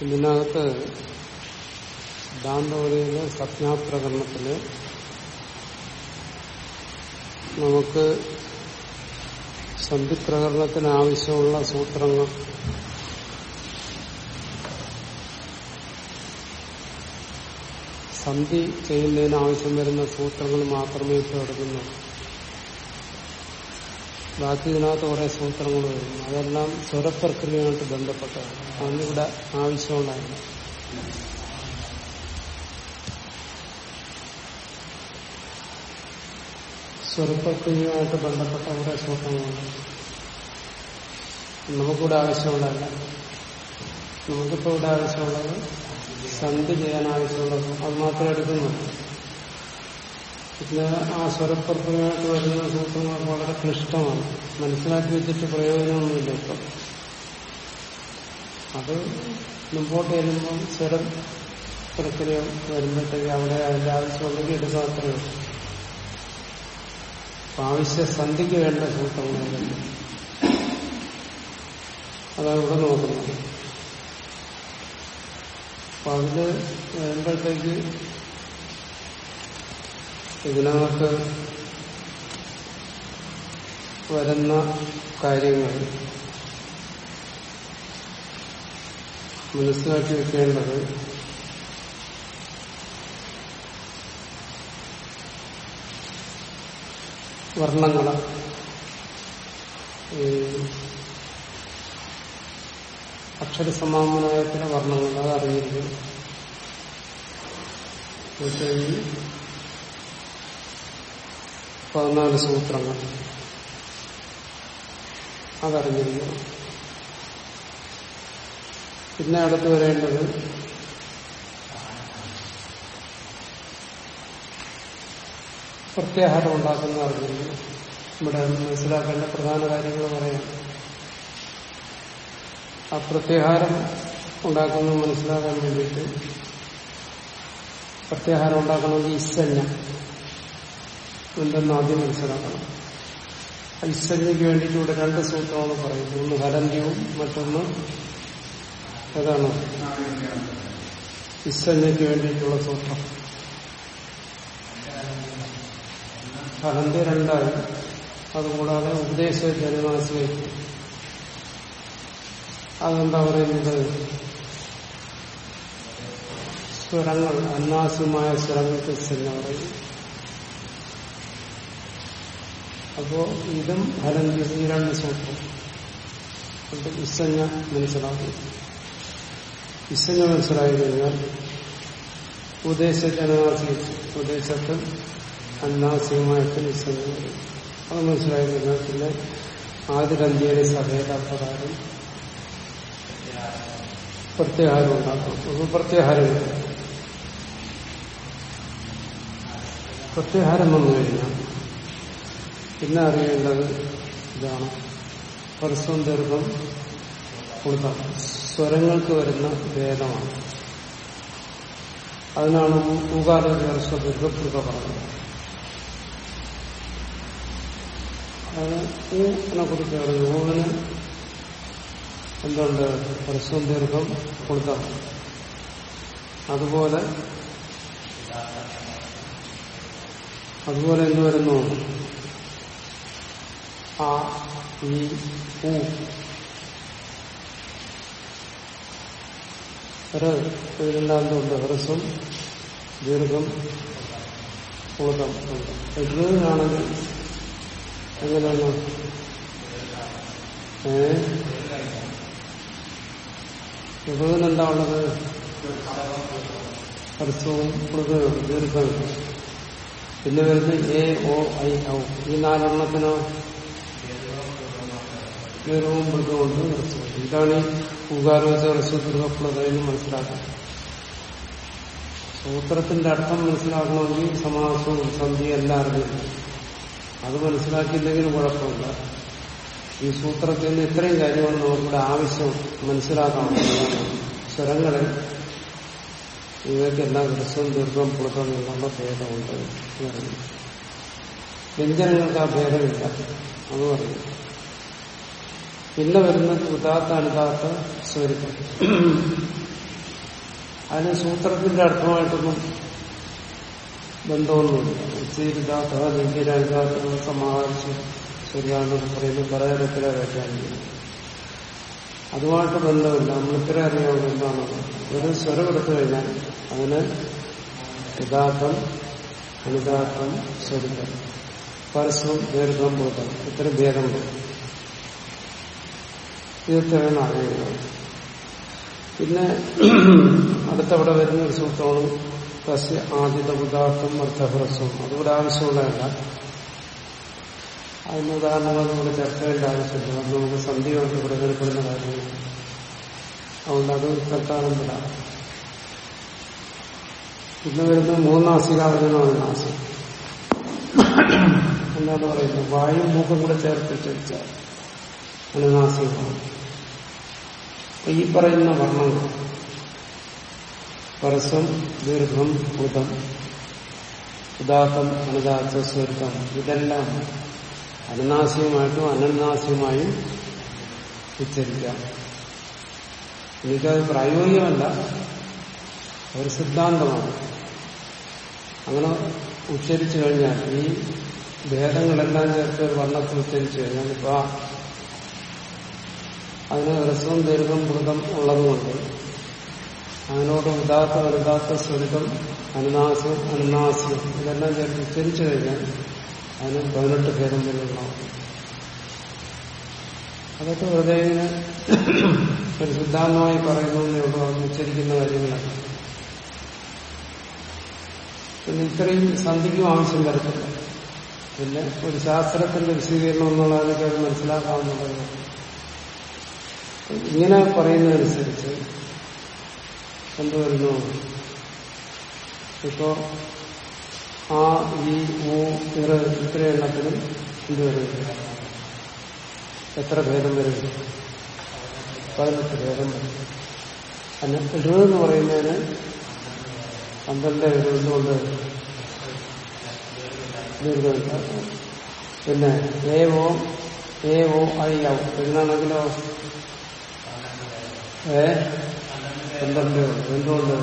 ഇതിനകത്ത് ദാന്തോലിയിലെ സജ്ഞാപ്രകരണത്തിൽ നമുക്ക് സന്ധിപ്രകരണത്തിന് ആവശ്യമുള്ള സൂത്രങ്ങൾ സന്ധി ചെയ്യുന്നതിന് ആവശ്യം വരുന്ന സൂത്രങ്ങൾ മാത്രമേ ഇപ്പോൾ എടുക്കുന്നുള്ളൂ. ബാക്കി ഇതിനകത്ത് കുറെ സൂത്രങ്ങൾ വരുന്നു. അതെല്ലാം സ്വരപ്രക്രിയയുമായിട്ട് ബന്ധപ്പെട്ടതാണ്. അന്നിവിടെ ആവശ്യമുണ്ടായില്ല സ്വരപ്രക്രിയയുമായിട്ട് ബന്ധപ്പെട്ട കുറെ സൂത്രങ്ങളുണ്ട്. നമുക്കിവിടെ ആവശ്യമുള്ളതല്ല നമുക്കിപ്പോ ഇവിടെ ആവശ്യമുള്ളത് സന്ധി ചെയ്യാൻ ആവശ്യമുള്ളത് അത് മാത്രമേ എടുക്കുന്നുള്ളൂ. പിന്നെ ആ സ്വരപ്രക്രിയമായിട്ട് വരുന്ന സൂത്രങ്ങൾ വളരെ ക്ലിഷ്ടമാണ്. മനസ്സിലാക്കി വെച്ചിട്ട് പ്രയോജനമൊന്നുമില്ല ഇപ്പൊ. അത് മുമ്പോട്ട് വരുമ്പോൾ സ്വരം പ്രക്രിയ വരുമ്പോഴത്തേക്ക് അവിടെ അതിന്റെ ആവശ്യമുണ്ടെങ്കിൽ എടുക്കാത്രേ ആവശ്യ സന്ധിക്ക് വേണ്ട സൂത്രങ്ങളും അതാണ് ഇവിടെ നോക്കുന്നത്. അപ്പൊ അതിൽ വരുമ്പോഴത്തേക്ക് ഇതിനകത്ത് വരുന്ന കാര്യങ്ങൾ മനസ്സിലാക്കി വെക്കേണ്ടത് വർണങ്ങൾ. ഈ അക്ഷരസമാമനായത്തിലെ വർണങ്ങൾ അത് അറിഞ്ഞിരിക്കും പതിനാല് സൂത്രങ്ങൾ. അതറിഞ്ഞിരിക്കണം. പിന്നെ അടുത്ത് വരേണ്ടത് പ്രത്യാഹാരം ഉണ്ടാക്കുന്ന അറിഞ്ഞിരിക്കണം. ഇവിടെ മനസ്സിലാക്കേണ്ട പ്രധാന കാര്യങ്ങൾ പറയാം. ആ പ്രത്യാഹാരം ഉണ്ടാക്കുന്നത് മനസ്സിലാക്കാൻ വേണ്ടിയിട്ട് പ്രത്യാഹാരം ഉണ്ടാക്കണമെങ്കിൽ ഇസഞ്ഞ എന്തെന്ന് ആദ്യം മനസ്സിലാക്കണം. ഐശ്വര്യയ്ക്ക് വേണ്ടിയിട്ട് ഇവിടെ രണ്ട് സൂത്രമാണ് പറയുന്നത് ഒന്ന് ഹരന്ത്യവും മറ്റൊന്ന് ഏതാണ്? ഇസഞ്ഞയ്ക്ക് വേണ്ടിയിട്ടുള്ള സൂത്രം. ഹലന്ത്യ രണ്ടായി. അതുകൂടാതെ ഉപദേശ ജനനാശ്രയിക്കും അതെന്താ പറയുന്നത്? സ്വരങ്ങൾ അന്നാസ്യമായ സ്വരങ്ങൾക്ക് എന്ന് പറയും. അപ്പോ ഇതും ഫലം രണ്ട് സൂത്രം. അത് ഇസഞ്ഞ മനസ്സിലാക്കി. വിസഞ്ഞ മനസ്സിലായി കഴിഞ്ഞാൽ ഉദ്ദേശ ജനനാസിച്ച് ഉദ്ദേശത്ത് അന്നാസ്യമായിട്ട് ഇസഞ്ഞ വരും. അത് മനസ്സിലായി കഴിഞ്ഞാൽ പിന്നെ ആദിരന്ത്യയുടെ സഭയുടെ പ്രകാരം പ്രത്യാഹാരം ഉണ്ടാക്കും. പ്രത്യാഹാരം പ്രത്യാഹാരം വന്നു കഴിഞ്ഞാൽ പിന്നെ അറിയേണ്ടത് ഇതാണ്. പരസ്പരം ദീർഘം കൊടുക്കാം. സ്വരങ്ങൾക്ക് വരുന്ന ഭേദമാണ്. അതിനാണ് ഊകാല ദീർഘ ദീർഘപ്രത പറഞ്ഞത് ഊനെ കുറിച്ച് ഊവിന് എന്തുണ്ട്? പരസ്പരം ദീർഘം കൊടുക്കാം. അതുപോലെ അതുപോലെ എന്ത് വരുന്നു? ആ ഹ്രസ്വം ദീർഘം പൂതം ഋണാണെങ്കിൽ എങ്ങനെയാണ് ഏ ഉള്ളത് ഹ്രസ്വവും മൃഗവും ദീർഘവും പിന്നെ വരുന്നത് എ ഒ ഐ ഔ ഈ നാലെണ്ണത്തിനോ ദീർഘവും മൃഗമുണ്ട് ഹ്രസ്വവും ഇതാണ് ഈ പൂകാരോച ഹ്രസ്വദീർഘപ്ലതെന്ന് മനസ്സിലാക്കുന്നത് സൂത്രത്തിന്റെ അർത്ഥം മനസ്സിലാക്കണമെങ്കിൽ സമാസവും സന്ധിയും എല്ലാം അറിഞ്ഞില്ല അത് മനസ്സിലാക്കിയില്ലെങ്കിൽ കുഴപ്പമില്ല. ഈ സൂത്രത്തിൽ നിന്ന് ഇത്രയും കാര്യമാണ് നമുക്കിവിടെ ആവശ്യം മനസ്സിലാക്കണം സ്വരങ്ങളിൽ ഇവയ്ക്കെല്ലാം ഹ്രസ്വം ദീർഘം പുറത്തും എന്നുള്ള ഭേദമുണ്ട് വ്യഞ്ജനങ്ങൾക്ക് ആ ഭേദമില്ല അത് പറയും പിന്നെ വരുന്ന ഉദാത്ത അനുദാത്ത സ്വരൂപം അതിന് സൂത്രത്തിന്റെ അർത്ഥമായിട്ടൊന്നും ബന്ധമൊന്നുമില്ല. സമാഹരിച്ച് ശരിയാണെന്ന് പറയുന്നത് പലതരത്തിലെ വ്യാഖ്യാനിക്കുന്നു അതുമായിട്ട് ബന്ധമില്ല. നമ്മൾ ഇത്ര അറിയാവുന്ന എന്താണ് ഒരു സ്വരം എടുത്തു കഴിഞ്ഞാൽ അതിന് യഥാർത്ഥം അനുദാർത്ഥം സ്വരൂപം പരസ്യം ദീർഘം ബോധം ഇത്ര ഭേദമുണ്ട്. ഇതൊക്കെയാണ് അറിയുന്നത് പിന്നെ അടുത്തവിടെ വരുന്ന ഒരു സൂത്രമാണ് തസ്യ ആദ്യത ഉദാഹരണം അർത്ഥഹ്രസ്വം അതുകൂടെ ആവശ്യമുള്ളതല്ല. അതിന് ഉദാഹരണങ്ങൾ നമ്മുടെ ചർച്ച ചെയ്യേണ്ട ആവശ്യമില്ല. അത് നമുക്ക് സന്ധിയുമായിട്ട് പ്രകടനപ്പെടുന്ന കാര്യങ്ങൾ അതുകൊണ്ട് അത് തൽക്കാലം വിടാം. പിന്നെ വരുന്ന മൂന്നാസികാവചനമാണ് നാസി എന്താണ് പറയുന്നത്? വായും മൂക്കും കൂടെ ചേർത്തിച്ചാൽ അനുനാസികമാണ് അപ്പൊ ഈ പറയുന്ന വർണങ്ങൾ പരസ്യം ദീർഘം ഉദം ഉദാത്തം അനുദാത്ത സ്വരുത്തം ഇതെല്ലാം അനുനാസികമായിട്ടും അനന്നാസികമായും ഉച്ചരിക്കാം. എനിക്കത് പ്രായോഗികമല്ല ഒരു സിദ്ധാന്തമാണ്. അങ്ങനെ ഉച്ചരിച്ചു കഴിഞ്ഞാൽ ഈ ഭേദങ്ങളെല്ലാം ചേർത്ത് വർണത്തിൽ ഉച്ചരിച്ചു കഴിഞ്ഞാൽ ഇപ്പൊ അതിന് ഹ്രസ്വം ദീർഘം മൃതം ഉള്ളതുകൊണ്ട് അതിനോട് ഉദാത്ത വലുതാത്ത സ്വരിതം അനുനാസം അനുനാസ്യം ഇതെല്ലാം ചേർത്ത് ഉച്ചരിച്ചു കഴിഞ്ഞാൽ അതിന് പതിനെട്ട് ഭേദം വരെ ഉണ്ടാവും അതൊക്കെ വെറുതെ ഇങ്ങനെ ഒരു സിദ്ധാന്തമായി പറയുന്നു ഉള്ളൂ. അത് ഉച്ചരിക്കുന്ന കാര്യങ്ങളാണ്. പിന്നെ ഇത്രയും സന്ധിക്കും ആവശ്യം വരത്തില്ല. പിന്നെ ഒരു ശാസ്ത്രത്തിന്റെ വിശദീകരണം എന്നുള്ളതിനൊക്കെ അത് മനസ്സിലാക്കാവുന്നതാണ്. ഇങ്ങനെ പറയുന്നതനുസരിച്ച് എന്തുവരുന്നു ഇപ്പോ ആ ഈ ഊ ഇറ ഇത്ര എണ്ണത്തിനും എന്തുവരും എത്ര ഭേദം വരും പതിനെട്ട് ഭേദം വരും അല്ല ഇട എന്ന് പറയുന്നതിന് പന്ത്രണ്ട് എന്തുകൊണ്ട് ദീർഘമില്ല പിന്നെ എ ഓ എ ഓ ഐ ഔ. എന്നാണെങ്കിലോ ഏ? എന്തുകൊണ്ട്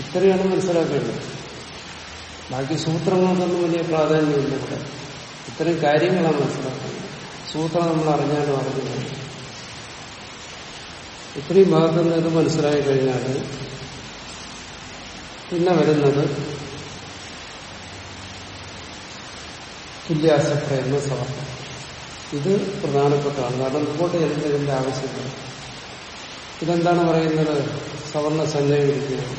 ഇത്രയാണ് മനസ്സിലാക്കേണ്ടത്. ബാക്കി സൂത്രങ്ങൾക്കൊന്നും വലിയ പ്രാധാന്യമില്ല. ഇവിടെ ഇത്തരം കാര്യങ്ങളാണ് മനസ്സിലാക്കുന്നത് സൂത്രം നമ്മൾ അറിഞ്ഞാലും അറിഞ്ഞില്ല. ഇത്രയും ഭാഗത്തു നിന്ന് മനസ്സിലായി കഴിഞ്ഞാൽ പിന്നെ വരുന്നത് തുല്യാസപ്രയത്ന സമർപ്പണം ഇത് പ്രധാനപ്പെട്ടതാണ്. കാരണം മുമ്പോട്ട് ചെല്ലുന്ന ഇതിന്റെ ആവശ്യമില്ല ഇതെന്താണ് പറയുന്നത്? സവർണ സംജയിക്കുന്നത്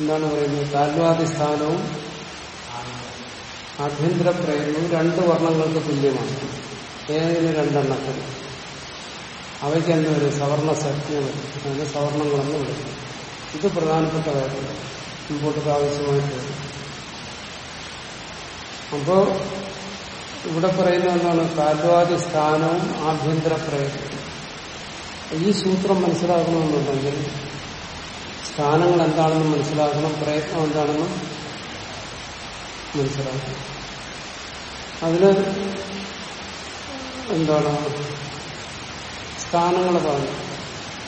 എന്താണ് പറയുന്നത്? താൽവാദി സ്ഥാനവും ആഭ്യന്തര രണ്ട് വർണങ്ങൾക്ക് തുല്യമാണ്. ഏതെങ്കിലും രണ്ടെണ്ണത്തിൽ അവയ്ക്ക് എന്താ ഒരു സവർണ സത്യം അതിന് സവർണങ്ങളെന്ന് ഇത് പ്രധാനപ്പെട്ട കാര്യമാണ് മുമ്പോട്ട് ആവശ്യമായിട്ട് വരും അപ്പോ ഇവിടെ പറയുന്ന എന്താണ്? താൽവാദി സ്ഥാനവും ആഭ്യന്തര പ്രയത്നം. ഈ സൂത്രം മനസ്സിലാക്കണമെന്നുണ്ടെങ്കിൽ സ്ഥാനങ്ങൾ എന്താണെന്ന് മനസ്സിലാക്കണം പ്രയത്നം എന്താണെന്ന് മനസ്സിലാക്കണം. അതിന് എന്താണ്? സ്ഥാനങ്ങൾ പറഞ്ഞു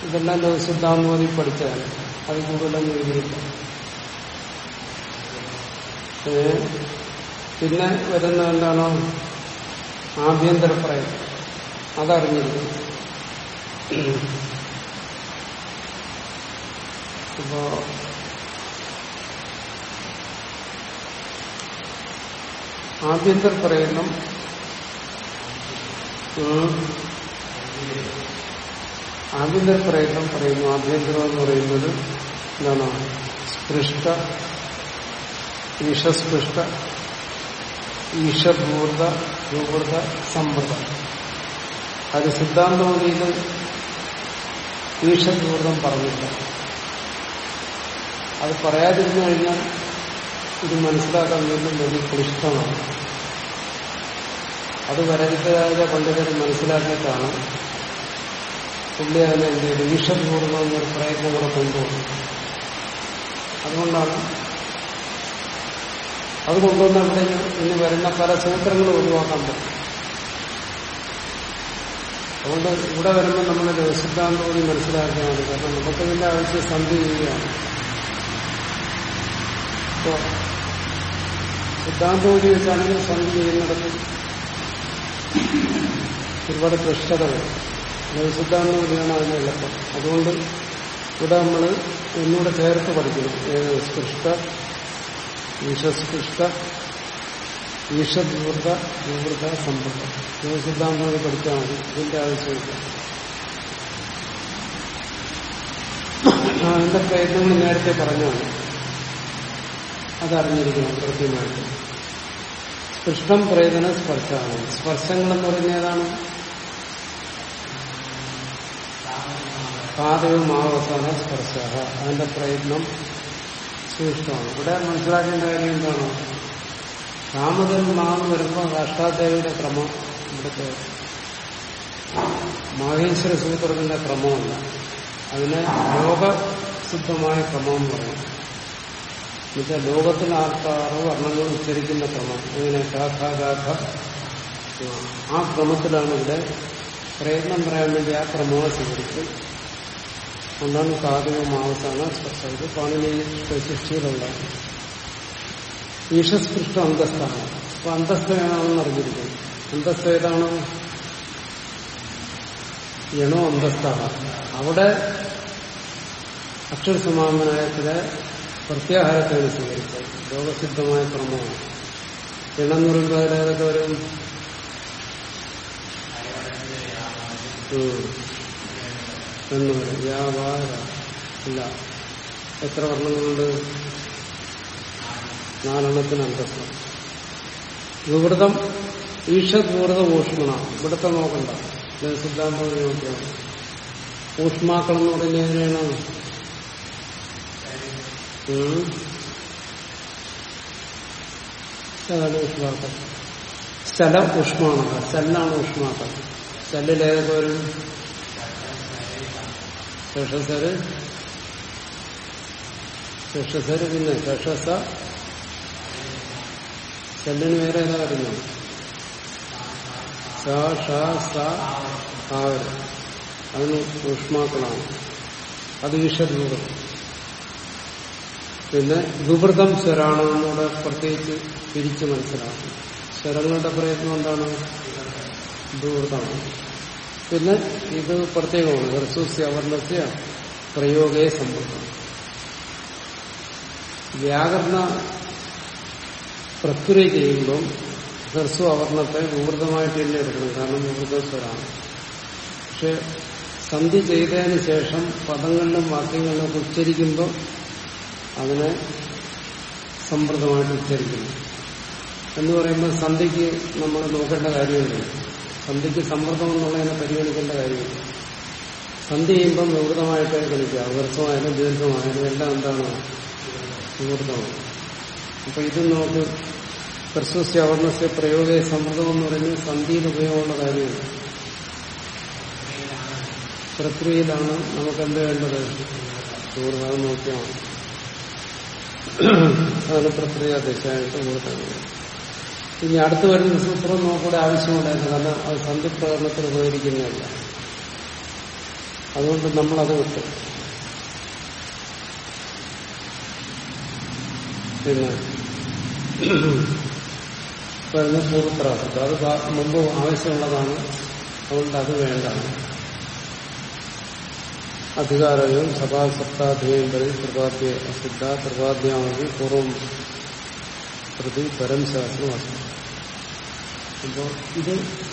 ഇതെല്ലാം ലോകസിദ്ധാന്തമതി പഠിച്ചതാണ് അത് എഴുതിയില്ല പിന്നെ വരുന്ന എന്താണോ? ആഭ്യന്തര പ്രയം അതറിഞ്ഞിരിക്കും അപ്പോ ആഭ്യന്തര പ്രയത്നം ആഭ്യന്തര പ്രയത്നം പറയുന്നു. ആഭ്യന്തരം എന്ന് പറയുന്നത് എന്താണ്? സ്പൃഷ്ട ഈഷസ്പൃഷ്ട ഈഷഭൂർത ഭൂപൃത സമ്മൃതം അത് സിദ്ധാന്തമതിയിൽ ഈഷഭൂർതം പറഞ്ഞില്ല. അത് പറയാതിരുന്നു കഴിഞ്ഞാൽ ഇത് മനസ്സിലാക്കാൻ വീണ്ടും വലിയ ക്ലിഷ്ടമാണ്. അത് വരരുത്തരായ പണ്ഡിതർ മനസ്സിലാക്കിയിട്ടാണ് പുള്ളി അതിനെ എന്ത് ചെയ്തു? എന്നൊരു പ്രയത്നം കൂടെ കൊണ്ടുപോകുന്നത് അതുകൊണ്ടാണ് അത് കൊണ്ടുവന്ന് അവിടെ ഇന്ന് വരുന്ന പല സൂത്രങ്ങളും ഒഴിവാക്കാൻ പറ്റും. അതുകൊണ്ട് ഇവിടെ വരുമ്പോൾ നമ്മൾ ലഘുസിദ്ധാന്തോതി മനസ്സിലാക്കിയാൽ മതി. കാരണം നമുക്കതിന്റെ ആവശ്യം സന്ധി ചെയ്യുകയാണ്. സിദ്ധാന്തം സിദ്ധാന്തോതി വെച്ചാണെങ്കിൽ സന്ധി ചെയ്യുന്നിടത്ത് ഒരുപാട് ക്ലിഷ്ടതകൾ. ലഘുസിദ്ധാന്തോതിയാണ് അതിന് എളുപ്പം. അതുകൊണ്ട് ഇവിടെ നമ്മൾ ഒന്നുകൂടെ ചേർത്ത് പഠിക്കണം. ഏത് സ്പൃഷ്ട ഈശസ്പൃഷ്ട ഈഷദ്വൃത വിവൃത സമ്പൃത സിദ്ധാന്തങ്ങൾ പഠിച്ചാൽ മതി. ഇതിന്റെ ആവശ്യമില്ല. അതിന്റെ പ്രയത്നങ്ങൾ നേരത്തെ പറഞ്ഞാണ് അതറിഞ്ഞിരിക്കണം കൃത്യമായിട്ട്. സ്പൃഷ്ടം പ്രേതന സ്പർശമാണ് സ്പർശങ്ങളെന്ന് പറയുന്നത് ഏതാണ്? പാതവും ആവസാന സ്പർശ. അതിന്റെ പ്രയത്നം? സൂക്ഷ്മമാണ് ഇവിടെ മനസ്സിലാക്കേണ്ട കാര്യം എന്താണ്? രാമതൻ മാം വരുമ്പോൾ അഷ്ടാദേവിയുടെ ക്രമം ഇവിടുത്തെ മാഹേശ്വര സൂത്രത്തിന്റെ ക്രമമല്ല. അതിനെ ലോകസിദ്ധമായ ക്രമം എന്ന് പറയും. എന്നുവെച്ചാൽ ലോകത്തിൽ ആൾക്കാറ് വർണങ്ങൾ ഉച്ചരിക്കുന്ന ക്രമം. ഇങ്ങനെ ഗാഥ ഗാഥ ആ ക്രമത്തിലാണ് ഇവിടെ പ്രയത്നം പറയാൻ വേണ്ടി ആ ക്രമങ്ങളെ സ്വീകരിച്ച് ഒന്നാണ് കാതികം അവസാന സ്പർശം ഇത് പാണിനീയ ഈശസ്പൃഷ്ട അന്തസ്ഥാണ് അപ്പൊ അന്തസ്ഥ ഏതാണെന്ന് അറിഞ്ഞിരിക്കുന്നു അന്തസ്ഥ ഏതാണ്? യണോ അന്തസ്ഥാണ് അവിടെ അക്ഷരസമാപനായത്തിലെ പ്രത്യാഹാരത്തെയാണ് സ്വീകരിച്ചത്. ലോകസിദ്ധമായ ക്രമമാണ്. ഇണം എന്ന് പറയുമ്പോൾ അതിലേതൊക്കെ വരും? എന്ന് പറയും. വ്യാപാര. ഇല്ല. എത്ര വർണങ്ങളുണ്ട്? നാലെണ്ണത്തിന് അന്തസ്വം വിവൃതം ഈഷദ്വൃത ഊഷ്മണ ഇവിടുത്തെ നോക്കണ്ട. സിദ്ധാന്തം നോക്കിയാണ് ഊഷ്മാക്കൾ എന്ന് പറയുന്നത് എങ്ങനെയാണ്? ഊഷ്മാക്കൾ? സ്ഥല ഊഷ്മാണത. സ്ഥലാണ് ഊഷ്മാക്കൾ. വരും? ശേഷസര് ശേഷസര് പിന്നെ ശേഷസ ചെല്ലിന് വേറെ ഏതാ വരുന്നത് സ ഷ സ ആവര് അതിന് ഊഷ്മാക്കളാണ് അത് ഈശ്വരൂപം പിന്നെ വിവൃതം സ്വരാണെന്നൂടെ പ്രത്യേകിച്ച് തിരിച്ച് മനസ്സിലാക്കും സ്വരങ്ങളുടെ പ്രയത്നം എന്താണ് വിവൃതമാണ് പിന്നെ ഇത് പ്രത്യേകമാണ്. ഹർസൂസ്യ അവർണസ്യ പ്രയോഗേ സംബന്ധം വ്യാകരണ പ്രക്രിയ ചെയ്യുമ്പം ഹ്രസ്വ അവർണത്തെ വിവൃതമായിട്ട് തന്നെ എടുക്കണം. കാരണം വിവൃതസ്വരാണ്. പക്ഷെ സന്ധി ചെയ്തതിന് ശേഷം പദങ്ങളിലും വാക്യങ്ങളിലും ഉച്ചരിക്കുമ്പോൾ അതിനെ സമൃദ്ധമായിട്ട് ഉച്ചരിക്കുന്നു. എന്ന് പറയുമ്പോൾ സന്ധിക്ക് നമ്മൾ നോക്കേണ്ട കാര്യമില്ല സന്ധിക്ക് സമ്മർദ്ദം എന്നുള്ളതിനെ പരിഗണിക്കേണ്ട കാര്യമില്ല. സന്ധി ചെയ്യുമ്പം വിവൃതമായിട്ട് കളിക്കുക. വൃത്തമായാലും ദീർഘമായാലും എല്ലാം എന്താണ്? വിവൃതമാണ് അപ്പൊ ഇത് നമുക്ക് പ്രശസ്തി അവർണസ്യ പ്രയോഗ സമ്മർദ്ദം എന്ന് പറയുന്നത് സന്ധിയിൽ ഉപയോഗമുള്ള കാര്യമില്ല. പ്രക്രിയയിലാണ് നമുക്ക് എന്ത് വേണ്ടത്? നോക്കിയാണ്. അതാണ് പ്രക്രിയ ദശയായിട്ട് കൊടുക്കുന്നത് ഇനി അടുത്ത് വരുന്ന സൂത്രം നോക്കൂടെ ആവശ്യമുണ്ടായിരുന്നു കാരണം അത് സന്ധിപ്രകടനത്തിൽ ഉപകരിക്കുന്നതല്ല. അതുകൊണ്ട് നമ്മളത് വിട്ടു. പിന്നെ വരുന്ന പൂർവത്രാസത്ത് അത് മുമ്പ് ആവശ്യമുള്ളതാണ്. അതുകൊണ്ട് അത് വേണ്ട. അധികാരവും സഭാസപ്താധ്യയം വഴി ത്രിപാദ്യ അസിദ്ധ ത്രിപാദ്യാമതി പൂർവം പ്രതി പരം ശാസ്ത്രം അസ്തി അപ്പോൾ ഇത്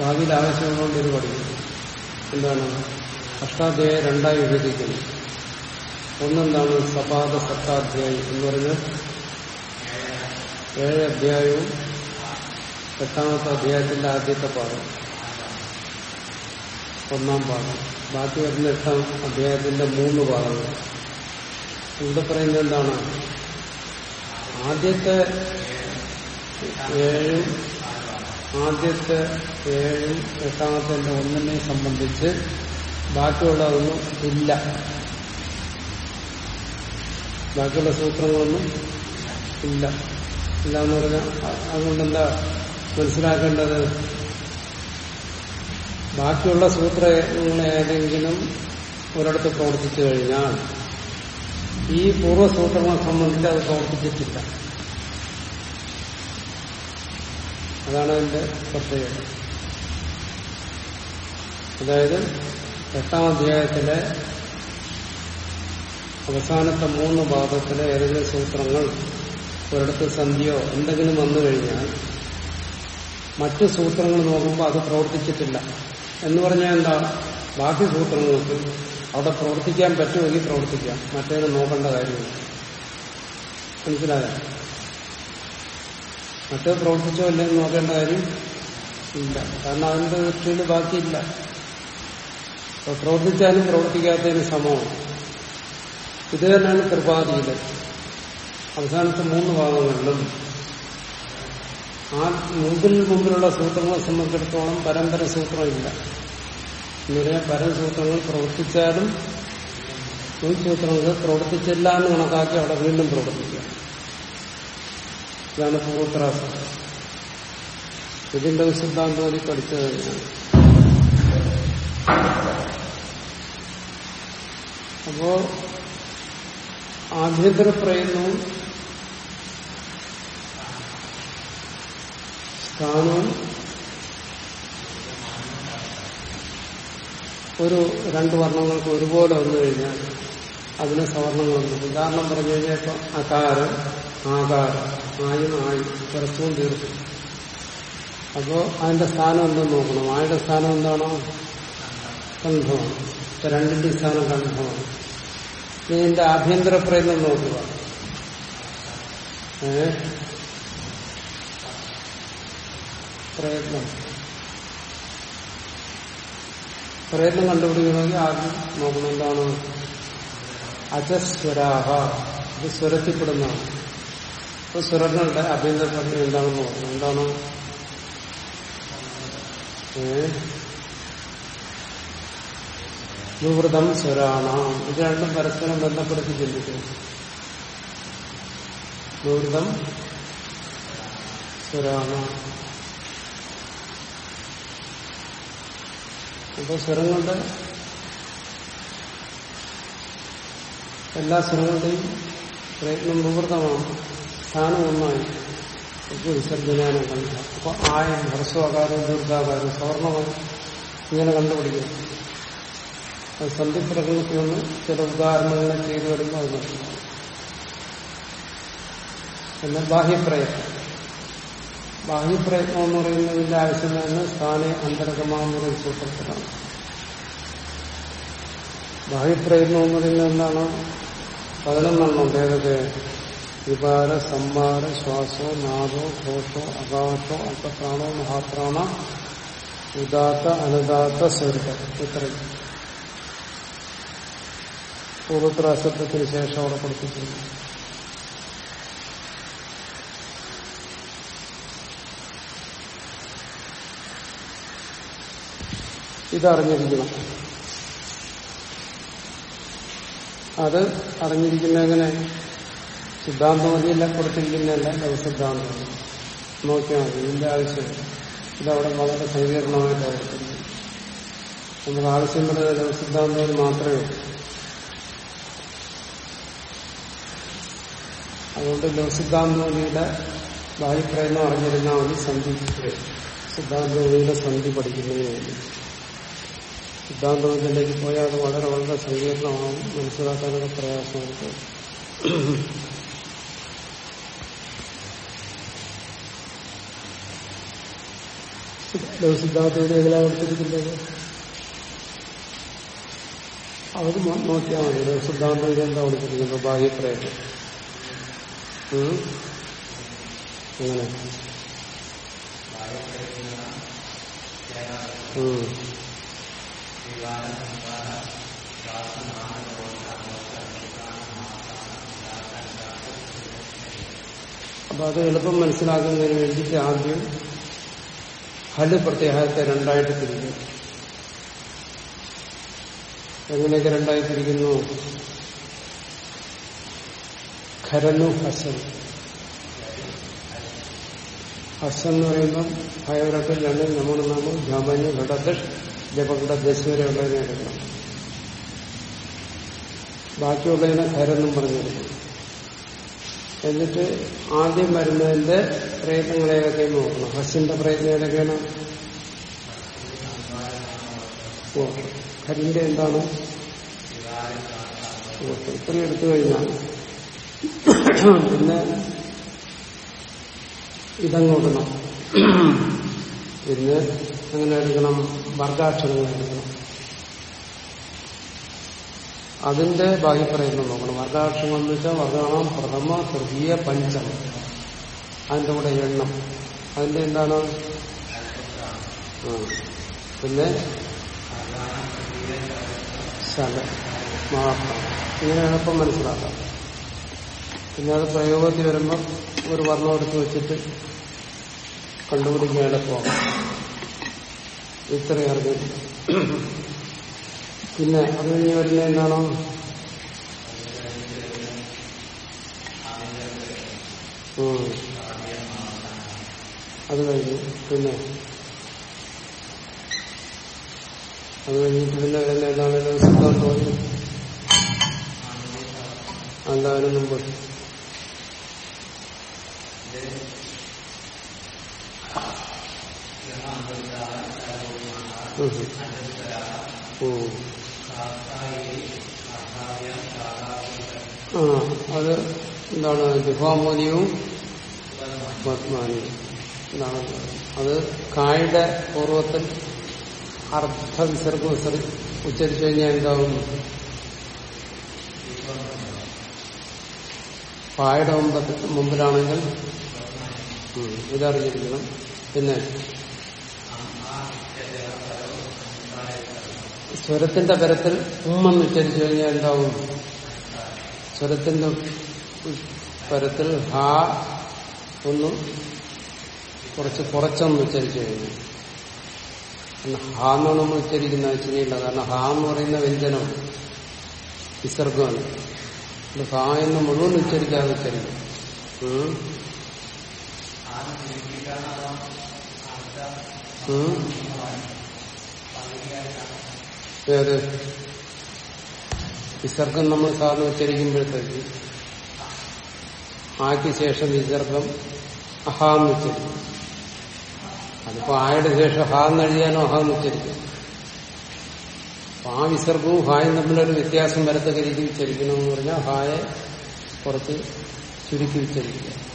ഭാവിയിൽ ആവശ്യമുള്ളതുകൊണ്ട് ഇത് പഠിക്കും എന്താണ്? അഷ്ടാധ്യായ രണ്ടായി വിഭജിക്കുന്നു. ഒന്നെന്താണ്? സപാദ സപ്താധ്യായി എന്ന് പറഞ്ഞാൽ ഏഴ് അധ്യായവും എട്ടാമത്തെ അധ്യായത്തിന്റെ ആദ്യത്തെ പാഠം. ഒന്നാം പാഠം. ബാക്കി വരുന്ന എട്ടാം അധ്യായത്തിന്റെ മൂന്ന് പാഠങ്ങൾ. ഇവിടെ പറയുന്നത് എന്താണ്? ആദ്യത്തെ ഏഴും ആദ്യത്തെ ഏഴും എട്ടാമത്തെ ഒന്നിനെ സംബന്ധിച്ച് ബാക്കിയുള്ളതൊന്നും ഇല്ല. ബാക്കിയുള്ള സൂത്രങ്ങളൊന്നും ഇല്ല. ഇല്ല എന്ന് പറഞ്ഞാൽ അതുകൊണ്ടെന്താ മനസ്സിലാക്കേണ്ടത്? ബാക്കിയുള്ള സൂത്രങ്ങൾ ഏതെങ്കിലും ഒരിടത്ത് പ്രവർത്തിച്ചു കഴിഞ്ഞാൽ ഈ പൂർവസൂത്രങ്ങളെ സംബന്ധിച്ച് അത് പ്രവർത്തിച്ചിട്ടില്ല. അതാണ് അതിന്റെ പ്രത്യേകത. അതായത് എട്ടാം അധ്യായത്തിലെ അവസാനത്തെ മൂന്ന് ഭാഗത്തിലെ ഏതെങ്കിലും സൂത്രങ്ങൾ ഒരിടത്ത് സന്ധ്യയോ എന്തെങ്കിലും വന്നു കഴിഞ്ഞാൽ മറ്റ് സൂത്രങ്ങൾ നോക്കുമ്പോൾ അത് പ്രവർത്തിച്ചിട്ടില്ല. എന്ന് പറഞ്ഞാൽ എന്താ? ബാക്കി സൂത്രങ്ങൾക്ക് അവിടെ പ്രവർത്തിക്കാൻ പറ്റുമെങ്കിൽ പ്രവർത്തിക്കാം. മറ്റേത് നോക്കേണ്ട കാര്യമില്ല. മനസ്സിലായോ? മറ്റേത് പ്രവർത്തിച്ചോ ഇല്ലെന്ന് നോക്കേണ്ട കാര്യം ഇല്ല. കാരണം അതിന്റെ ദൃഷ്ടിയിൽ ബാക്കിയില്ല. അപ്പൊ പ്രവർത്തിച്ചാലും പ്രവർത്തിക്കാത്തതിന് സമമാണ്. ഇത് തന്നെയാണ് കൃപാതിയിൽ അവസാനത്തെ മൂന്ന് ഭാഗങ്ങളിലും ആ മുമ്പിൽ മുമ്പിലുള്ള സൂത്രങ്ങളെ സംബന്ധിച്ചിടത്തോളം പരമ്പര സൂത്രമില്ല. ഇങ്ങനെ പരസൂത്രങ്ങൾ പ്രവർത്തിച്ചാലും ഈ സൂത്രങ്ങൾ പ്രവർത്തിച്ചില്ല എന്ന് കണക്കാക്കി അവിടെ വീണ്ടും പ്രവർത്തിക്കുക ഇതാണ് പൂർവത്രാസം ഇതിന്റെ സിദ്ധാന്തം പഠിച്ചത് തന്നെയാണ് അപ്പോ ആഭ്യന്തര പ്രയത്നവും സ്ഥാനവും ഒരു രണ്ട് വർണങ്ങൾക്ക് ഒരുപോലെ വന്നു കഴിഞ്ഞാൽ അതിന് സവർണങ്ങളുണ്ട് ഉദാഹരണം പറഞ്ഞു കഴിഞ്ഞാൽ ഇപ്പൊ അകാരം ആകാരം. ആയും ആയി ചെറുപ്പവും തീർക്കും. അപ്പോ അതിന്റെ സ്ഥാനം എന്തെന്ന് നോക്കണം. ആയുടെ സ്ഥാനം എന്താണോ? കണ്ഠമാണ് ഇപ്പൊ രണ്ടിന്റെ സ്ഥാനം കണ്ഠമാണ് ഇതിന്റെ ആഭ്യന്തര പ്രയത്നം നോക്കുക. ഏ? പ്രയത്നം പ്രയത്നം കണ്ടുപിടിക്കണമെങ്കിൽ ആദ്യം നോക്കണം എന്താണ്? അജസ്വരാഹ. ഇത് സ്വരത്തിൽപ്പെടുന്നതാണ്. അപ്പൊ സ്വരങ്ങളുടെ അഭ്യന്തര പ്രയത്നം എന്താണെന്ന്? പറഞ്ഞു എന്താണ്? ഏ? നിവൃതം സ്വരാണ. ഇത് രണ്ടും പരസ്പരം ബന്ധപ്പെടുത്തി ചിന്തിക്കുന്നു. നിവൃതം സ്വരാണ. അപ്പൊ സ്വരങ്ങളുടെ എല്ലാ സ്വരങ്ങളുടെയും പ്രയത്നം വിവൃതമാണ് സ്ഥാനം ഒന്നായി വിസർജനം കണ്ട. അപ്പൊ ആയം ഹ്രസ്വകാരം ദീർഘാകാരം സവർണമായി ഇങ്ങനെ കണ്ടുപിടിക്കും അത് പ്രകൃതി ഒന്ന് ചില ഉദാഹരണങ്ങളെ ചെയ്തു വരുമ്പോൾ അത് മനസ്സിലാവും എന്നാൽ ബാഹ്യപ്രയത്നം. ബാഹ്യപ്രയത്നം എന്ന് പറയുന്നതിന്റെ ആവശ്യം തന്നെ സ്ഥാനെ അന്തരകമാകുന്ന ഒരു സൂത്രത്തിലാണ്. ബാഹ്യപ്രയത്നം എന്ന് പറയുന്നത് എന്താണ്? പതിനൊന്നെണ്ണം ഏതൊക്കെ? വികാര സംവാര ശ്വാസോ നാദോ ഘോഷോ അകാശോ അല്പപ്രാണോ മഹാപ്രാണ ഉദാത്ത അനുദാത്ത സ്വരൂപം ഇത്രയും. പൂർവത്രാശബ്ദത്തിന് ശേഷം അവിടെ പഠിപ്പിച്ചിരുന്നു. ഇതറിഞ്ഞിരിക്കണം. അത് അറിഞ്ഞിരിക്കുന്ന സിദ്ധാന്തമതിയല്ല കൊടുത്തിരിക്കുന്നതല്ല ലഘുസിദ്ധാന്തം നോക്കിയാൽ മതി. ഇതിന്റെ ആവശ്യം ഇതവിടെ വളരെ സങ്കീർണമായിട്ട് നമ്മുടെ ആവശ്യം ആവശ്യമുള്ളത് ലഘുസിദ്ധാന്തം മാത്രമേ ഉള്ളൂ. അതുകൊണ്ട് ലഘുസിദ്ധാന്തമതിയുടെ ഭാഗ്യപ്രയത്നം അറിഞ്ഞിരുന്നാൽ മതി സന്ധി. സിദ്ധാന്തമതിയുടെ സന്ധി പഠിക്കുന്നതിന് വേണ്ടി. സിദ്ധാന്തത്തിലേക്ക് പോയാൽ അത് വളരെ വളരെ സങ്കീർണമാവും. മനസ്സിലാക്കാനൊക്കെ പ്രയാസമായിട്ട് സിദ്ധാന്തയുടെ എങ്ങനെയാണ് കൊടുത്തിരിക്കുന്നത്. അവർ നോക്കിയാൽ മതി. സിദ്ധാന്തം ഇതെന്താ കൊടുത്തിരിക്കുന്നത്? ബാഹ്യപ്രയത്നം അങ്ങനെ. അപ്പൊ അത് എളുപ്പം മനസ്സിലാക്കുന്നതിന് വേണ്ടിയിട്ട് ആദ്യം ഹൽ പ്രത്യാഹാരത്തെ രണ്ടായിട്ട് തിരിക്കും എങ്ങനെയൊക്കെ രണ്ടായി തിരിക്കുന്നു? ഖരനു ഹസൻ. ഹസൻ എന്ന് പറയുമ്പം ഭയവരത്തിൽ രണ്ട് നമ്മുടെ നാമം ജാമന്യ ഘടത്തിൽ ജപങ്ങളുടെ ദശ വരെയുള്ളതിനെ എടുക്കണം. ബാക്കിയുള്ളതിനെ ഖരെന്നും പറഞ്ഞെടുക്കണം എന്നിട്ട് ആദ്യം വരുന്നതിന്റെ പ്രയത്നങ്ങളെയൊക്കെ നോക്കണം. ഹസിന്റെ പ്രയത്നം ഏതൊക്കെയാണ്? ഓ, എന്താണ്? ഇത്രയും എടുത്തു കഴിഞ്ഞാൽ പിന്നെ ഇതങ്ങോട്ടണം പിന്നെ അങ്ങനെ എടുക്കണം? വർഗാക്ഷരങ്ങൾ എടുക്കണം. അതിന്റെ ബാഹ്യപ്രയത്നം നോക്കണം. വർഗാക്ഷരം എന്ന് വെച്ചാൽ വർഗണം പ്രഥമ തൃതീയ പഞ്ചമ അതിന്റെ കൂടെ എണ്ണം. അതിന്റെ എന്താണ്? പിന്നെ ശല മാത്രം. ഇങ്ങനെ എളുപ്പം മനസ്സിലാക്കാം. പിന്നെ അത് പ്രയോഗത്തിൽ വരുമ്പോൾ ഒരു വർണം എടുത്ത് വെച്ചിട്ട് കണ്ടുപിടിക്കാൻ എളുപ്പമാണ് ഇത്രയും അറിഞ്ഞു പിന്നെ അത് കഴിഞ്ഞ് വരുന്ന എന്താണോ. അത് കഴിഞ്ഞു. പിന്നെ? അത് കഴിഞ്ഞിട്ട് പിന്നെ വരുന്ന എന്താണ് സിദ്ധാന്തം എന്തായാലും മുമ്പ്? ഉം. ഉം. ആ അത് എന്താണ് ജുഹാമോനിയവും പത്മാനിയും എന്താണ് അത് കായുടെ പൂർവത്തിൽ അർദ്ധവിസർഗം വിസർഗം ഉച്ചരിച്ചു കഴിഞ്ഞാൽ എന്താവും? പായുടെ മുമ്പ് മുമ്പിലാണെങ്കിൽ ഇതറിഞ്ഞിരിക്കണം. പിന്നെ സ്വരത്തിന്റെ പരത്തിൽ ഉമ്മെന്ന് ഉച്ചരിച്ചു കഴിഞ്ഞാൽ എന്താവും? സ്വരത്തിന്റെ പരത്തിൽ ഹാ ഒന്ന് കുറച്ച് കുറച്ചൊന്ന് ഉച്ചരിച്ചു കഴിഞ്ഞു. ഹാ എന്നാണ് നമ്മൾ ഉച്ചരിക്കുന്നത്. ശരിയില്ല കാരണം ഹാ എന്ന് പറയുന്ന വ്യഞ്ജനം വിസർഗമാണ് ഹാ എന്ന് മുഴുവൻ ഉച്ചരിക്കാതെ ഉച്ചരിക്കും. ഏത് വിസർഗം നമ്മൾ സാധാരണ ഉച്ചരിക്കുമ്പോഴത്തേക്ക് ആയ്ക്ക് ശേഷം വിസർഗം അഹാന്ന് ഉച്ചരിക്കും. അതിപ്പോ ആയുടെ ശേഷം ഹാ എന്ന് എഴുതിയാലും അഹാന്ന് ഉച്ചരിക്കും. അപ്പൊ ആ വിസർഗവും ഹായും തമ്മിലൊരു വ്യത്യാസം വരത്തക്ക രീതി ഉച്ചരിക്കണമെന്ന് പറഞ്ഞാൽ ഹായെ കുറച്ച് ചുരുക്കി ഉച്ചരിക്കുക.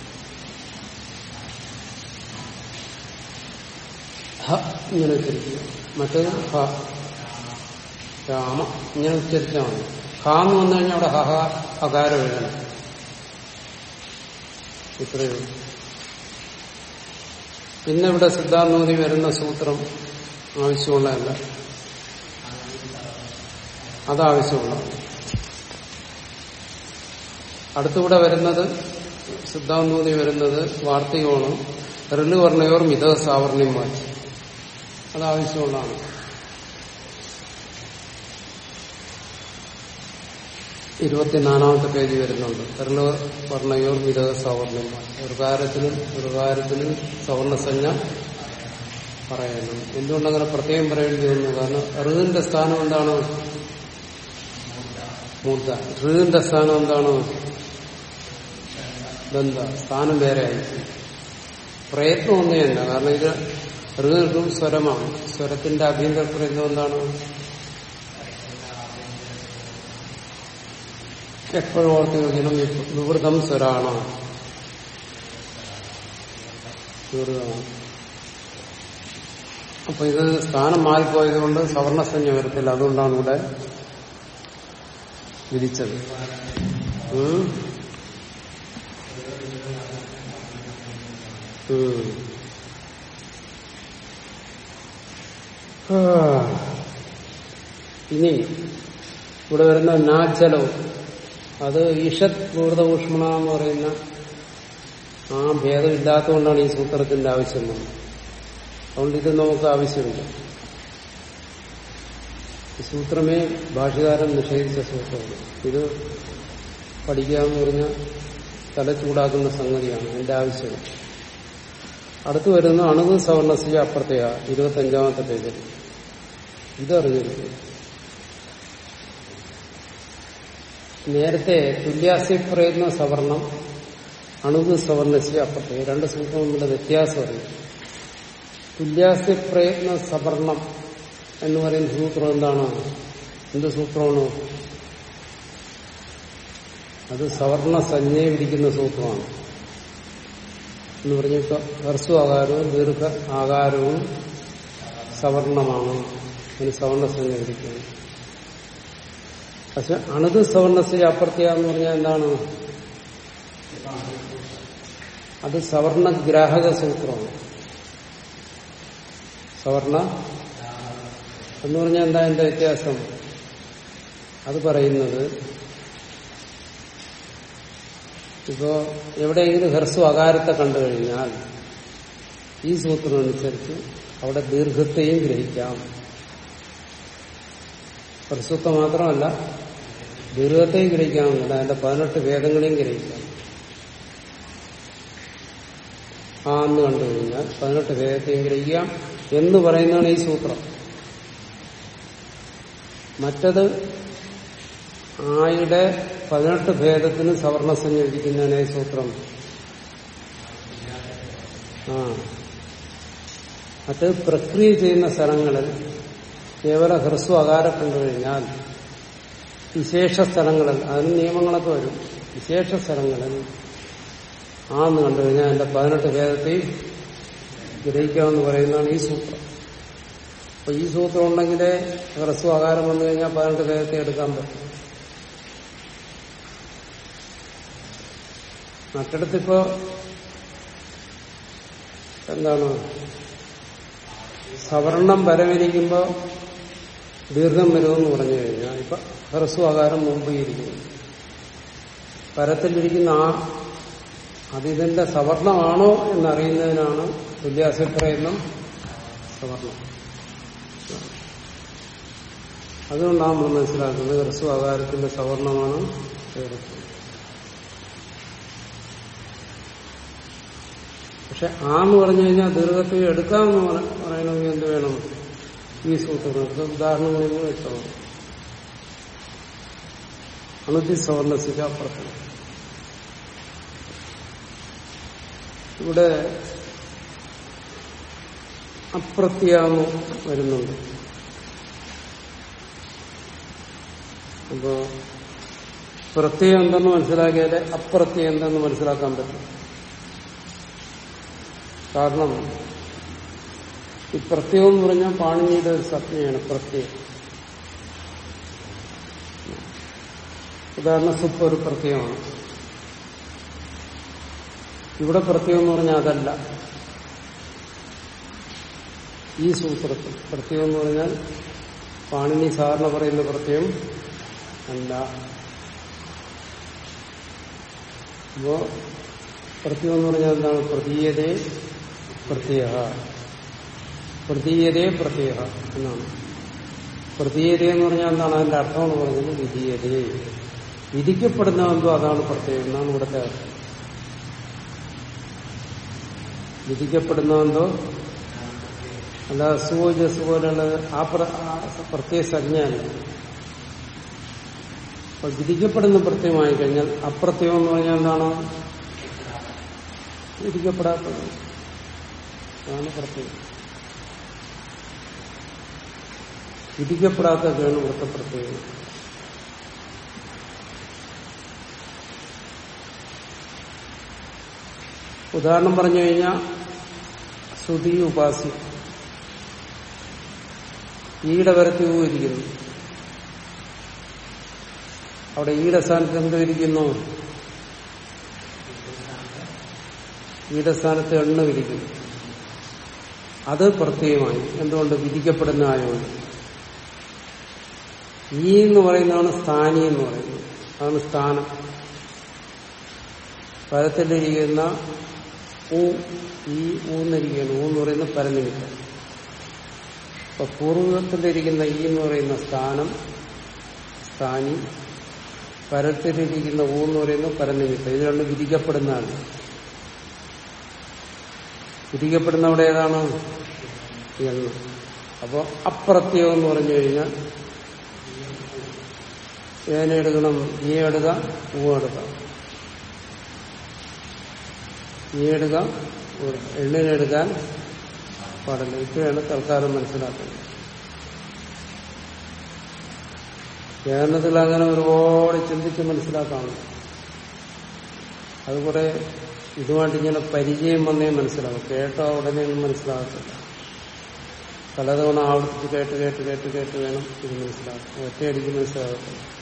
ഇങ്ങനെ ഉച്ചരിക്കുക. മറ്റേത് ഹ. രാമ ഇങ്ങനെ ഉച്ചരിച്ചാൽ മതി. ഹ എന്ന് വന്നു കഴിഞ്ഞാൽ അവിടെ ഹഹ ഹകാരം എഴുതണം. ഇത്രയേ പിന്നെ ഇവിടെ സിദ്ധാന്തോതി വരുന്ന സൂത്രം ആവശ്യമുള്ളതല്ല. അതാവശ്യമുള്ളതാണ് അടുത്തുകൂടെ വരുന്നത് സിദ്ധാന്തോതി വരുന്നത് വാർത്തകമാണ് റിൽ വർണയോർ മിത സാവർണ്യം മാറ്റി. അതാവശ്യമുള്ളതാണ്. ഇരുപത്തിനാലാമത്തെ പേജ് വരുന്നുണ്ട്. റിൽ വർണയോർ വിരത സവർണ ഒരു കാര്യത്തിനും സവർണസഞ്ജ പറയുന്നു എന്തുകൊണ്ടങ്ങനെ പ്രത്യേകം പറയേണ്ടി വന്നു? കാരണം ഋതിന്റെ സ്ഥാനം എന്താണ്? മൂർധ ഋതിന്റെ സ്ഥാനം എന്താണ്? ബന്ധ. സ്ഥാനം വേറെ ആയിരിക്കും പ്രയത്നം ഒന്നേ തന്നെ കാരണം ഇത് ഋതും സ്വരമാണ്. സ്വരത്തിന്റെ അഭ്യന്തര പ്രയത്നം എന്താണ്? എപ്പോഴും ഓർത്ത് വയ്ക്കണം വിവൃതം സ്വരാണ് വിവൃതമാണ് അപ്പൊ ഇത് സ്ഥാനം മാറിപ്പോയത് കൊണ്ട് സവർണസഞ്ജ വരത്തില്ല അതുകൊണ്ടാണ് ഇവിടെ വിധിച്ചത് ഉം. ഉം. ആ. ഇനി ഇവിടെ വരുന്ന നാച്ചലവും അത് ഈഷത് പൂർത ഊഷ്മണ എന്ന് പറയുന്ന ആ ഭേദം ഇല്ലാത്തതുകൊണ്ടാണ് ഈ സൂത്രത്തിന്റെ ആവശ്യം വന്നത്. അതുകൊണ്ട് ഇത് നമുക്ക് ആവശ്യമില്ല. സൂത്രമേ ഭാഷകാരൻ നിഷേധിച്ച സൂത്രമാണ്. ഇത് പഠിക്കാമെന്ന് പറഞ്ഞ തല ചൂടാക്കുന്ന സംഗതിയാണ് എന്റെ ആവശ്യം. അടുത്ത് വരുന്ന അണുത് സവർണസിയ അപ്രത്യ ഇരുപത്തഞ്ചാമത്തെ പേജിൽ. ഇതറിഞ്ഞിരിക്കും നേരത്തെ തുല്യാസ്യ പ്രയത്ന സവർണം അണുത് സവർണസ്യ അപ്പത്തെ രണ്ട് സൂത്രങ്ങളുടെ വ്യത്യാസമാണ് തുല്യാസ്യ പ്രയത്ന സവർണം എന്ന് പറയുന്ന സൂത്രം എന്താണ്? എന്ത് സൂത്രമാണ്? അത് സവർണ സഞ്ജയെ വിധിക്കുന്ന സൂത്രമാണ്. എന്ന് പറഞ്ഞിപ്പോ ഹർസു ആകാരവും ദീർഘ ആകാരവും സവർണമാണ്. അതിന് സവർണ സഞ്ജ വിധിക്കുന്നത് പക്ഷെ അണുത് സവർണസ്യ അപ്രത്യ എന്ന് പറഞ്ഞാൽ എന്താണ്? അത് സവർണഗ്രാഹക സൂത്രമാണ്. സവർണ എന്ന് പറഞ്ഞാൽ എന്താ എന്റെ വ്യത്യാസം? അത് പറയുന്നത് ഇപ്പോ എവിടെയെങ്കിലും ഹ്രസ്വ അകാരത്തെ കണ്ടു കഴിഞ്ഞാൽ ഈ സൂത്രം അനുസരിച്ച് അവിടെ ദീർഘത്തെയും ഗ്രഹിക്കാം. ഹ്രസ്വത്വം മാത്രമല്ല ദീർഘത്തെയും ഗ്രഹിക്കാവുന്നില്ല അതിന്റെ പതിനെട്ട് വേദങ്ങളെയും ഗ്രഹിക്കാം. ആ എന്ന് കണ്ടു കഴിഞ്ഞാൽ പതിനെട്ട് വേദത്തെയും ഗ്രഹിക്കാം എന്ന് പറയുന്നതാണ് ഈ സൂത്രം. മറ്റത് ആയുടെ പതിനെട്ട് ഭേദത്തിന് സവർണ സംയോജിക്കുന്നതിനെ സൂത്രം. ആ. അത് പ്രക്രിയ ചെയ്യുന്ന സ്ഥലങ്ങളിൽ കേവല ഹ്രസ്വ അകാരം കണ്ടുകഴിഞ്ഞാൽ വിശേഷ സ്ഥലങ്ങളിൽ അതിന് നിയമങ്ങളൊക്കെ വരും. വിശേഷ സ്ഥലങ്ങളിൽ ആന്ന് കണ്ടു കഴിഞ്ഞാൽ എന്റെ പതിനെട്ട് ഭേദത്തെയും ഗ്രഹിക്കാമെന്ന് പറയുന്നതാണ് ഈ സൂത്രം. അപ്പൊ ഈ സൂത്രം ഉണ്ടെങ്കിലേ ഹ്രസ്വ ആകാരം വന്നു കഴിഞ്ഞാൽ പതിനെട്ട് ഭേദത്തെ എടുക്കാൻ പറ്റും. മറ്റിടത്തിപ്പോ എന്താണ്? സവർണം വരവിരിക്കുമ്പോ ദീർഘം വരുമെന്ന് പറഞ്ഞു കഴിഞ്ഞാൽ ഇപ്പൊ ഹ്രസ്വ ആകാരം മുമ്പ് ഇരിക്കുന്നു. പരത്തിലിരിക്കുന്ന ആ അതിതിന്റെ സവർണമാണോ എന്നറിയുന്നതിനാണ് തുല്യാസിപ്രയത്നം സവർണം. അതുകൊണ്ടാണ് നമ്മൾ മനസ്സിലാക്കുന്നത് ഹ്രസ്വ ആകാരത്തിന്റെ സവർണമാണ് പക്ഷെ ആ എന്ന് പറഞ്ഞു കഴിഞ്ഞാൽ ദീർഘത്തെ എടുക്കാമെന്ന് പറ- പറയണമെങ്കിൽ എന്ത് വേണം? ഈ സൂത്രങ്ങൾക്ക് ഉദാഹരണങ്ങൾ വ്യക്തമാണ് അണുതി സവർണസിക പ്രശ്നം ഇവിടെ അപ്രത്യാമം വരുന്നുണ്ട്. അപ്പോ പ്രത്യയം എന്തെന്ന് മനസ്സിലാക്കിയാലേ അപ്രത്യയം എന്തെന്ന് മനസ്സിലാക്കാൻ പറ്റും. കാരണം ഈ പ്രത്യയം എന്ന് പറഞ്ഞാൽ പാണിനിയുടെ ഒരു സംജ്ഞയാണ് പ്രത്യയം. ഉദാഹരണ സുപ്പ് ഒരു പ്രത്യയമാണ്. ഇവിടെ പ്രത്യയം എന്ന് പറഞ്ഞാൽ അതല്ല. ഈ സൂത്രത്തിൽ പ്രത്യയം എന്ന് പറഞ്ഞാൽ പാണിനി സാറിന് പറയുന്ന പ്രത്യയം അല്ല. അപ്പോ പ്രത്യയം എന്ന് പറഞ്ഞാൽ എന്താണ്? പ്രതീയതേ പ്രത്യയ പ്രതീയതേ പ്രത്യേക എന്നാണ്. പ്രതീയത എന്ന് പറഞ്ഞാൽ എന്താണ്? അതിന്റെ അർത്ഥം എന്ന് വിധീയതേ. വിധിക്കപ്പെടുന്ന എന്തോ അതാണ് പ്രത്യേകം എന്നാണ് ഇവിടുത്തെ അർത്ഥം. വിധിക്കപ്പെടുന്ന എന്തോ അല്ല സുവോജസ് പോലെയുള്ള ആ പ്ര- പ്രത്യേക സംജ്ഞാന വിധിക്കപ്പെടുന്ന പ്രത്യയമായി കഴിഞ്ഞാൽ അപ്രത്യം എന്ന് പറഞ്ഞാൽ എന്താണ്? വിധിക്കപ്പെടാത്തത്. അതാണ് പ്രത്യേകം വിധിക്കപ്പെടാത്തതൊക്കെയാണ് ഇവിടുത്തെ പ്രത്യേകത ഉദാഹരണം പറഞ്ഞു കഴിഞ്ഞാൽ ശ്രുതി ഉപാസി. ഈടെ വരത്തി ഇരിക്കുന്നു അവിടെ ഈടെ സ്ഥാനത്ത് എന്തോ ഇരിക്കുന്നു ഈടെ സ്ഥാനത്ത് എണ്ണ വിരിക്കുന്നു. അത് പ്രത്യേകമായി. എന്തുകൊണ്ട് വിധിക്കപ്പെടുന്ന ആയതുകൊണ്ട് ഈ എന്ന് പറയുന്നതാണ് സ്ഥാനി എന്ന് പറയുന്നത്. അതാണ് സ്ഥാനം. പരത്തിലിരിക്കുന്ന ഊ ഈ ഊന്നിരിക്കുകയാണ് ഊ എന്ന് പറയുന്ന പരനിമിത്തം അപ്പൊ പൂർവത്തിലിരിക്കുന്ന ഈ എന്ന് പറയുന്ന സ്ഥാനം സ്ഥാനി പരത്തിലിരിക്കുന്ന ഊ എന്ന് പറയുന്ന പരനിമിത്തം ഇത് രണ്ടും വിധിക്കപ്പെടുന്നതാണ്. വിധിക്കപ്പെടുന്ന അവിടെ ഏതാണ്? എണ്ണം. അപ്പോൾ അപ്രത്യോ എന്ന് പറഞ്ഞു കഴിഞ്ഞാൽ ഏതിനെ എടുക്കണം? ഈ എടുക ഊ എടുക്കാം. ഈ എടുക എണ്ണിനെടുക്കാൻ പാടില്ല. ഇപ്പോഴാണ് തൽക്കാലം മനസ്സിലാക്കുന്നത്. കേരളത്തിൽ അങ്ങനെ ഒരുപാട് ചിന്തിച്ച് മനസ്സിലാക്കാണ് അത് കുറെ ഇതുമായിട്ട് ഇങ്ങനെ പരിചയം വന്നേ മനസ്സിലാവും. കേട്ടോ ഉടനെ ഒന്നും മനസ്സിലാകത്തില്ല. പലതവണ ആവർത്തിച്ച് കേട്ട് കേട്ട് കേട്ട് കേട്ട് വേണം ഇത് മനസ്സിലാക്കും ഒറ്റയടിക്ക് മനസ്സിലാകത്തില്ല.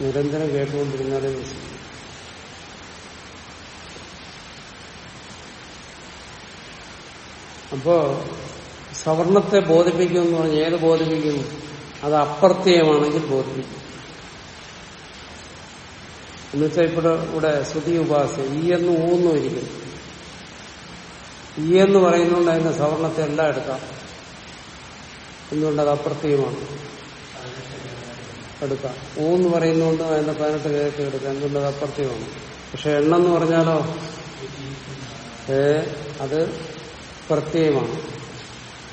നിരന്തരം കേട്ടുകൊണ്ടിരുന്നാലേ മനസ്സിലാവും അപ്പോ സവർണത്തെ ബോധിപ്പിക്കും എന്ന് പറഞ്ഞാൽ ഏത് ബോധിപ്പിക്കും? അത് അപ്രത്യയമാണെങ്കിൽ ബോധിപ്പിക്കും. എന്നുവെച്ചാൽ ഇവിടെ ഇവിടെ ശ്രുതി ഉപാസ ഈ എന്ന് ഊന്നു ഇരിക്കുന്നു ഈ എന്ന് പറയുന്നതുകൊണ്ട് അതിന്റെ സവർണത്തെ എല്ലാം എടുക്കാം. എന്തുകൊണ്ട് അത് അപ്രത്യയമാണ്? എടുക്കാം. ഊന്ന് പറയുന്നതുകൊണ്ട് അതിന്റെ പതിനെട്ട് കേക്ക് എടുക്കാം. എന്തുകൊണ്ട് അത് അപ്രത്യയമാണ് പക്ഷെ എണ്ണെന്ന് പറഞ്ഞാലോ? ഏ അത് പ്രത്യയമാണ്.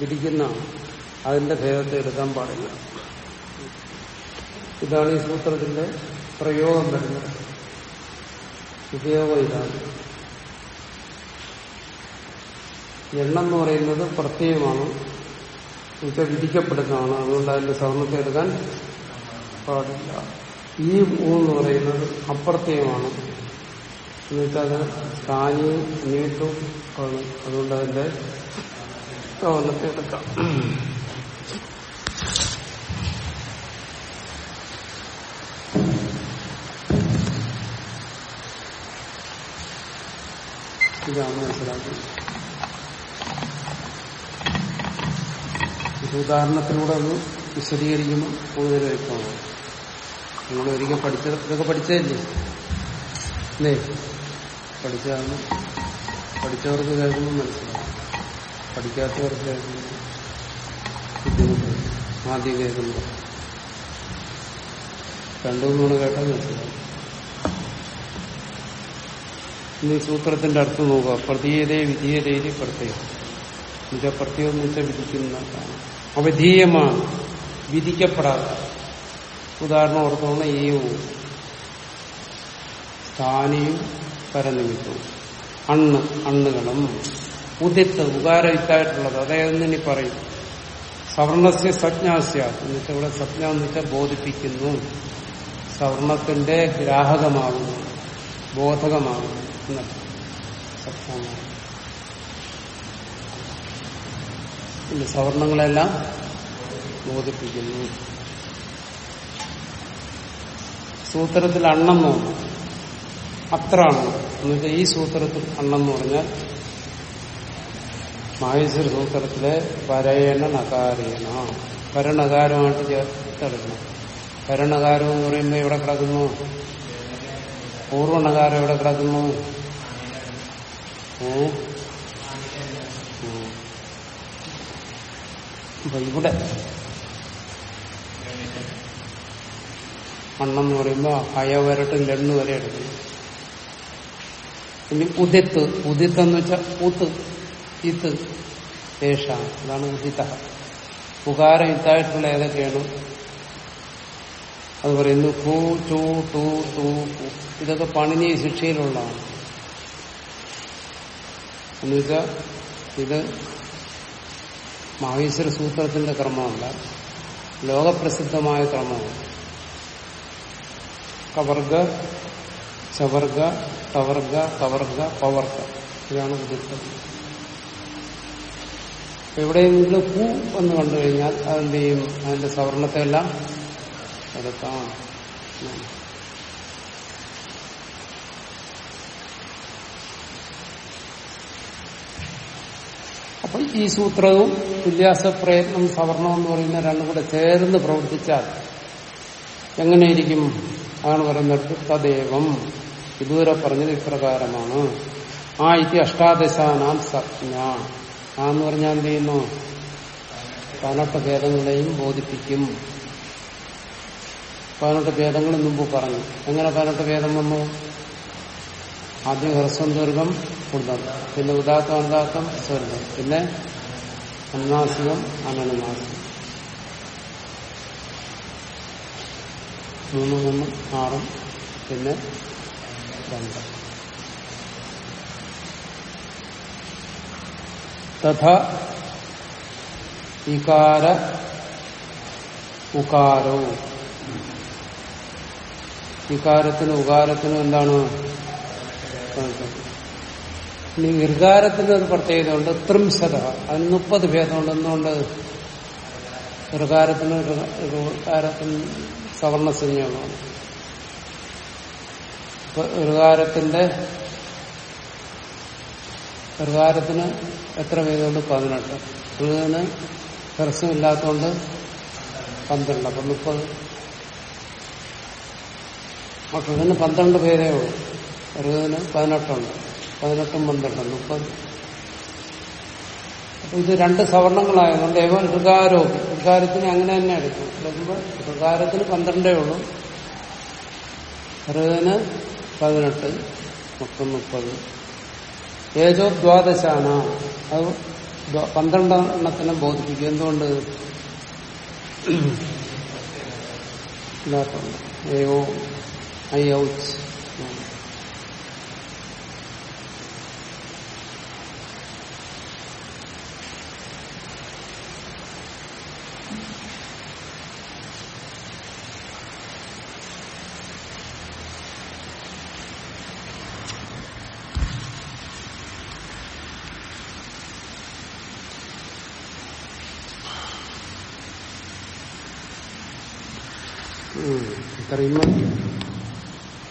ഇരിക്കുന്ന അതിന്റെ ഭേദത്തെ എടുക്കാൻ പാടില്ല. ഇതാണ് ഈ സൂത്രത്തിന്റെ പ്രയോഗം വരുന്നത്. ഉപയോഗം ഇതാണ്. എണ്ണം എന്ന് പറയുന്നത് പ്രത്യയമാണ്. ഇത് വിധിക്കപ്പെടുന്നതാണ്. അതുകൊണ്ട് അതിന്റെ സ്വർണത്തെ എടുക്കാൻ പാടില്ല ഈ എന്ന് പറയുന്നത് അപ്രത്യയമാണ്. എന്നുവെച്ചാൽ അത് സ്ഥാനിയും നീട്ടും ആണ്. അതുകൊണ്ട് അതിന്റെ സ്വർണത്തെ എടുക്കാം. ഇതാണ് മനസ്സിലാക്കുന്നത് ഉദാഹരണത്തിലൂടെ ഒന്ന് വിശദീകരിക്കുമ്പോൾ കൂടുതൽ വ്യക്തമാണ് നിങ്ങൾ ഒരിക്കൽ പഠിച്ച ഇതൊക്കെ പഠിച്ചതല്ലേ? അല്ലേ? പഠിച്ചാണ് പഠിച്ചവർക്ക് കേൾക്കുമ്പോൾ മനസ്സിലാവും. പഠിക്കാത്തവർക്ക് കേൾക്കുമ്പോൾ ബുദ്ധിമുട്ട് ആദ്യം കേൾക്കുമ്പോൾ. രണ്ടു മൂന്ന് കേട്ടാൽ മനസ്സിലാവും. ഇനി സൂത്രത്തിന്റെ അർത്ഥം നോക്കുക. പ്രതീയതേ വിധീയതയിൽ പ്രത്യേകം. എന്നുവെച്ചാൽ പ്രത്യേകം എന്ന് വെച്ചാൽ വിധിക്കുന്നതാണ് അവധീയമാണ്. വിധിക്കപ്പെടാത്ത ഉദാഹരണം ഓർത്തോണം ഏവും സ്ഥാനിയും പരനിമിത്തവും. അണ്ണ് അണ്ണുകളും ഉദിത്ത് ഉകാരവിത്തായിട്ടുള്ളത്. അതായത് ഇനി പറയും. സവർണസ്യ സജ്ഞാസ്യ. എന്ന് ഇവിടെ സജ്ഞ എന്ന് വെച്ചാൽ ബോധിപ്പിക്കുന്നു. സവർണത്തിന്റെ ഗ്രാഹകമാകുന്നു. ബോധകമാകുന്നു. എന്നർത്ഥം. സവർണങ്ങളെല്ലാം ബോധിപ്പിക്കുന്നു. സൂത്രത്തിൽ അണ്ണെന്ന് നോക്കും അത്ര അണ്ണം എന്നുവെച്ചാൽ ഈ സൂത്രത്തിൽ അണ്ണെന്ന് പറഞ്ഞാൽ മാഹേശ്വര സൂത്രത്തിലെ പരയണ നകാരേണ. പരനകാരമായിട്ട് ചേർത്തെടുക്കണം പരനകാരം എന്ന് പറയുമ്പോൾ എവിടെ കിടക്കുന്നു? പൂർവണകാരം എവിടെ കിടക്കുന്നു? ഏ? ഇവിടെ മണ്ണെന്ന് പറയുമ്പോ ഹയ വരട്ടും ലെണ്ണ് വരെ എടുക്കുന്നു. ഇനി ഉദിത്ത് ഉദിത്ത് എന്ന് വെച്ചാൽ ഊത്ത് ഇത്ത് ഏഷ അതാണ് ഉദിത ഉകാരം ഇത്തായിട്ടുള്ള ഏതൊക്കെയാണ്? അത് പറയുന്നു കൂ ടു ടു ടു ഇതൊക്കെ പണിനി ശിക്ഷയിലുള്ളതാണ്. എന്നുവെച്ചാൽ ഇത് മഹേശ്വര സൂത്രത്തിന്റെ ക്രമമല്ല ലോകപ്രസിദ്ധമായ ക്രമമാണ്. കവർഗ ചവർഗ ടവർഗ കവർഗ പവർഗ. ഇതാണ് ഉദിത്തം എവിടെയെങ്കിലും പൂ എന്ന് കണ്ടു കഴിഞ്ഞാൽ അതിന്റെ അതിന്റെ സവർണത്തെ എല്ലാം എടുക്കാം. അപ്പൊ ഈ സൂത്രവും വിദ്യാസ പ്രയത്നം സവർണം എന്ന് പറയുന്ന രണ്ടും കൂടെ ചേർന്ന് പ്രവർത്തിച്ചാൽ എങ്ങനെയിരിക്കും? അതാണ് പറയുന്നത് തദേവം. ഇതുവരെ പറഞ്ഞത് ഇപ്രകാരമാണ്. ആ ഇതി അഷ്ടാദശാനാം സജ്ഞ ആന്ന് പറഞ്ഞാൽ എന്ത് ചെയ്യുന്നു? പതിനെട്ട് ഭേദങ്ങളെയും ബോധിപ്പിക്കും. പതിനെട്ട് ഭേദങ്ങൾ മുമ്പ് പറഞ്ഞു. എങ്ങനെ പതിനെട്ട് ഭേദം വന്നു? ആദ്യം ഹ്രസ്വം ദുർഗം കുടുതം പിന്നെ ഉദാത്തം അന്താത്തം സ്വർഗം പിന്നെ അനുനാസികം അനനുനാസികം മൂന്ന് മൂന്ന് ആറും പിന്നെ രണ്ട്. തഥ ഇകാര ഉകാരോ. ഇകാരത്തിനും ഉകാരത്തിനും എന്താണ്? ഇനി ഇർകാരത്തിന് ഒരു പ്രത്യേകതയുണ്ട്. ത്രിംശത അതിന് മുപ്പത് ഭേദമുണ്ട്. എന്തുകൊണ്ട്? ഇർകാരത്തിന് ഇർകാരത്തിന് സവർണസഞ്ജമാണ് ഇപ്പൊ ഋകാരത്തിന്റെ ഋകാരത്തിന് എത്ര പേരുണ്ട്? പതിനെട്ട്. ഋതിന് ഹ്രസ്വമില്ലാത്തതുകൊണ്ട് പന്ത്രണ്ട്. അപ്പൊ മുപ്പത്. ഋതിന് പന്ത്രണ്ട് പേരേ ഉള്ളൂ. ഋതിന് പതിനെട്ടുണ്ട്. പതിനെട്ടും പന്ത്രണ്ടും. മുപ്പത്. അപ്പൊ ഇത് രണ്ട് സവർണങ്ങളായതുകൊണ്ട് ഏവൻ ഋകാരോ ഋകാരത്തിന് അങ്ങനെ തന്നെ എടുക്കും. ഋകാരത്തിന് പന്ത്രണ്ടേ ഉള്ളൂ. ഋകന് പതിനെട്ട് മൊത്തം മുപ്പത്. ഏതോ ദ്വാദശാന അത് പന്ത്രണ്ടെണ്ണത്തിന് ബോധിപ്പിക്കും. എന്തുകൊണ്ട്? ഏയോ ഐ ഔച്ച്. ഇത്രയും മതി